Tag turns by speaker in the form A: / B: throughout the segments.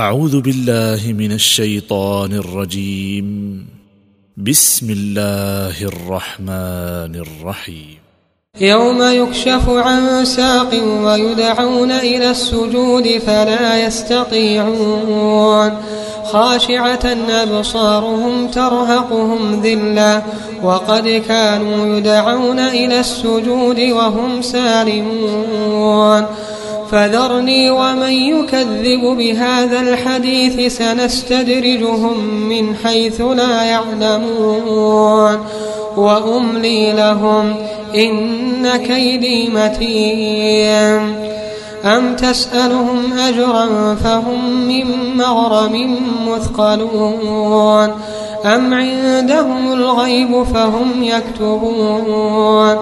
A: أعوذ بالله من الشيطان الرجيم. بسم الله الرحمن الرحيم.
B: يوم يكشف عن ساق ويدعون إلى السجود فلا يستطيعون. خاشعة أبصارهم ترهقهم ذلة. وقد كانوا يدعون إلى السجود وهم سالمون. فذرني ومن يكذب بهذا الحديث سنستدرجهم من حيث لا يعلمون وأملي لهم إن كيدي متين. أم تسألهم أجرا فهم من مغرم مثقلون أم عندهم الغيب فهم يكتبون؟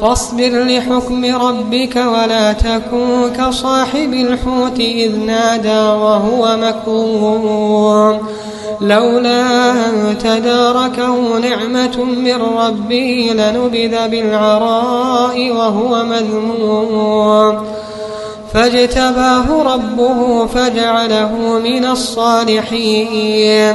B: فاصبر لحكم ربك ولا تكن كصاحب الحوت إذ نادى وهو مكروم لولا أن تداركه نعمة من ربه لنبذ بالعراء وهو مذموم. فاجتباه ربه فجعله من الصالحين.